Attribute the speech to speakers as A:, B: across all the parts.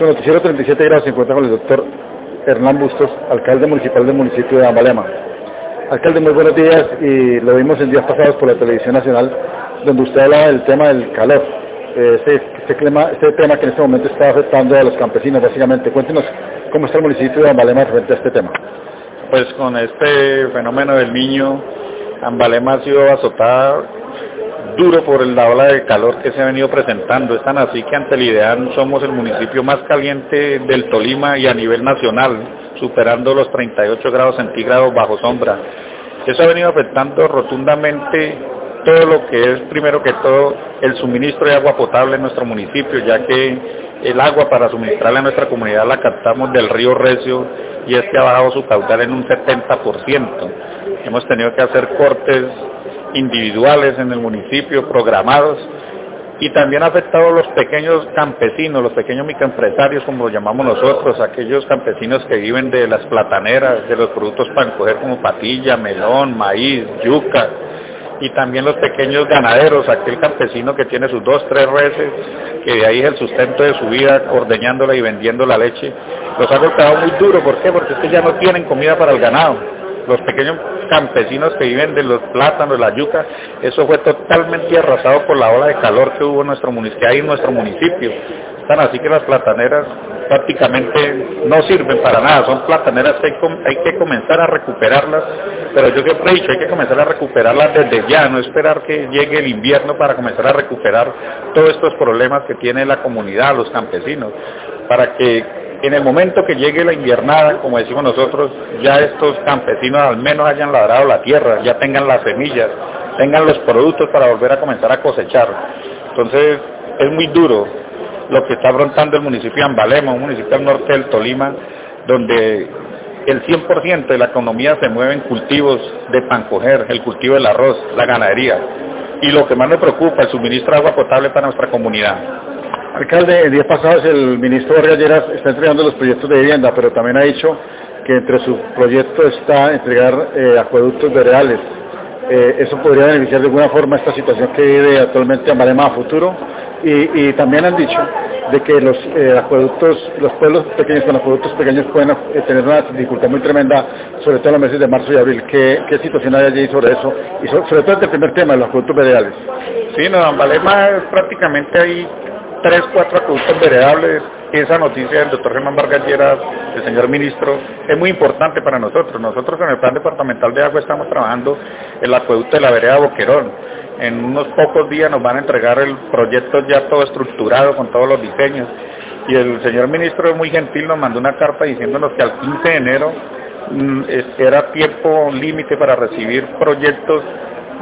A: Su noticiero 37 grados se encuentra con el doctor Hernán Bustos, alcalde municipal del municipio de Ambalema. Alcalde, muy buenos días y lo vimos en días pasados por la televisión nacional, donde usted hablaba del tema del calor, este, este, este tema que en este momento está afectando a los campesinos básicamente. Cuéntenos cómo está el municipio de Ambalema frente a este tema.
B: Pues con este fenómeno del niño, Ambalema ha sido azotada duro por la ola de calor que se ha venido presentando. Es tan así que ante el IDEAN somos el municipio más caliente del Tolima y a nivel nacional, superando los 38 grados centígrados bajo sombra. Eso ha venido afectando rotundamente todo lo que es, primero que todo, el suministro de agua potable en nuestro municipio, ya que el agua para suministrarle a nuestra comunidad la captamos del río Recio y este ha bajado su caudal en un 70%. Hemos tenido que hacer cortes individuales en el municipio, programados, y también ha afectado a los pequeños campesinos, los pequeños microempresarios, como lo llamamos nosotros, aquellos campesinos que viven de las plataneras, de los productos para coger como patilla, melón, maíz, yuca, y también los pequeños ganaderos, aquel campesino que tiene sus dos, tres reses, que de ahí es el sustento de su vida, ordeñándola y vendiendo la leche, los ha golpeado muy duro, ¿por qué? Porque es ya no tienen comida para el ganado los pequeños campesinos que viven de los plátanos, la yuca, eso fue totalmente arrasado por la ola de calor que hubo en nuestro municipio, en nuestro municipio. Están así que las plataneras prácticamente no sirven para nada, son plataneras que hay, que comenzar a recuperarlas, pero yo siempre he dicho, hay que comenzar a recuperarlas desde ya, no esperar que llegue el invierno para comenzar a recuperar todos estos problemas que tiene la comunidad, los campesinos, para que en el momento que llegue la inviernada, como decimos nosotros, ya estos campesinos al menos hayan labrado la tierra, ya tengan las semillas, tengan los productos para volver a comenzar a cosechar. Entonces, es muy duro lo que está afrontando el municipio de Ambalema, un municipio al norte del Tolima, donde el 100% de la economía se mueve en cultivos de pancoger, el cultivo del arroz, la ganadería. Y lo que más me preocupa, el suministro de agua potable para nuestra comunidad.
A: Alcalde, el día pasado el ministro Vargas Lleras está entregando los proyectos de vivienda, pero también ha dicho que entre sus proyectos está entregar eh, acueductos veredales. Eh, ¿Eso podría beneficiar de alguna forma esta situación que vive actualmente Amarema a futuro? Y, también han dicho de que los eh, acueductos, los pueblos pequeños con acueductos pequeños pueden tener una dificultad muy tremenda, sobre todo en los meses de marzo y abril. ¿Qué, situación hay allí sobre eso? Y sobre, todo el primer tema, los acueductos veredales.
B: Sí, no, Ambalema prácticamente hay tres, cuatro acueductos veredables. Esa noticia del doctor Germán Vargas Lleras, el señor ministro, es muy importante para nosotros. Nosotros en el plan departamental de agua estamos trabajando el acueducto de la vereda Boquerón. En unos pocos días nos van a entregar el proyecto ya todo estructurado con todos los diseños. Y el señor ministro es muy gentil, nos mandó una carta diciéndonos que al 15 de enero mm, era tiempo límite para recibir proyectos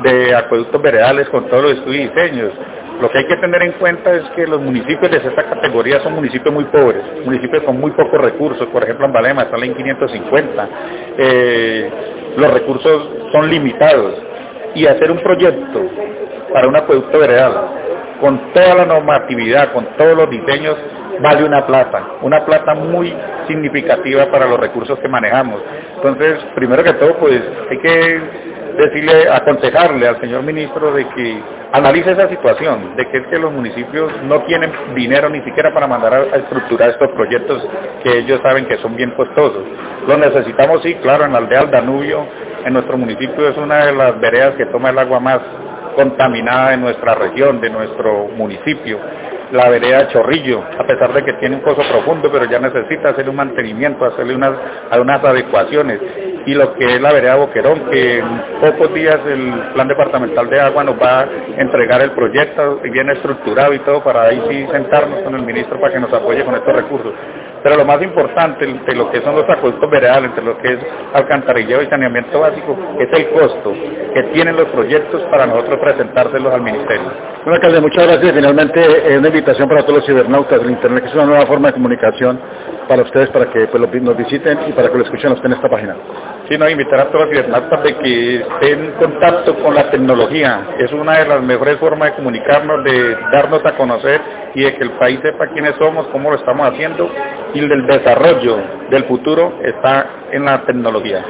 B: de acueductos veredales con todos los estudios y diseños. Lo que hay que tener en cuenta es que los municipios de esta categoría son municipios muy pobres, municipios con muy pocos recursos, por ejemplo en Balema está en 550, eh, los recursos son limitados. Y hacer un proyecto para un acueducto veredal con toda la normatividad, con todos los diseños, vale una plata, una plata muy significativa para los recursos que manejamos. Entonces, primero que todo, pues hay que decirle, aconsejarle al señor ministro de que analice esa situación, de que es que los municipios no tienen dinero ni siquiera para mandar a, estructurar estos proyectos que ellos saben que son bien costosos. Lo necesitamos, sí, claro, en la aldea del Danubio, en nuestro municipio es una de las veredas que toma el agua más contaminada de nuestra región, de nuestro municipio la vereda Chorrillo, a pesar de que tiene un pozo profundo, pero ya necesita hacerle un mantenimiento, hacerle unas, unas adecuaciones. Y lo que es la vereda Boquerón, que en pocos días el Plan Departamental de Agua nos va a entregar el proyecto bien estructurado y todo para ahí sí sentarnos con el ministro para que nos apoye con estos recursos. Pero lo más importante entre lo que son los acueductos veredales, entre lo que es alcantarillado y saneamiento básico, es el costo que tienen los proyectos para nosotros presentárselos al ministerio.
A: Bueno, alcalde, muchas gracias. Finalmente, eh, una invitación para todos los cibernautas del Internet, que es una nueva forma de comunicación para ustedes, para que pues, nos visiten y para que lo escuchen usted en esta página.
B: Sí, no, invitar a todos los cibernautas de que estén en contacto con la tecnología. Es una de las mejores formas de comunicarnos, de darnos a conocer y de que el país sepa quiénes somos, cómo lo estamos haciendo y el desarrollo del futuro está en la tecnología.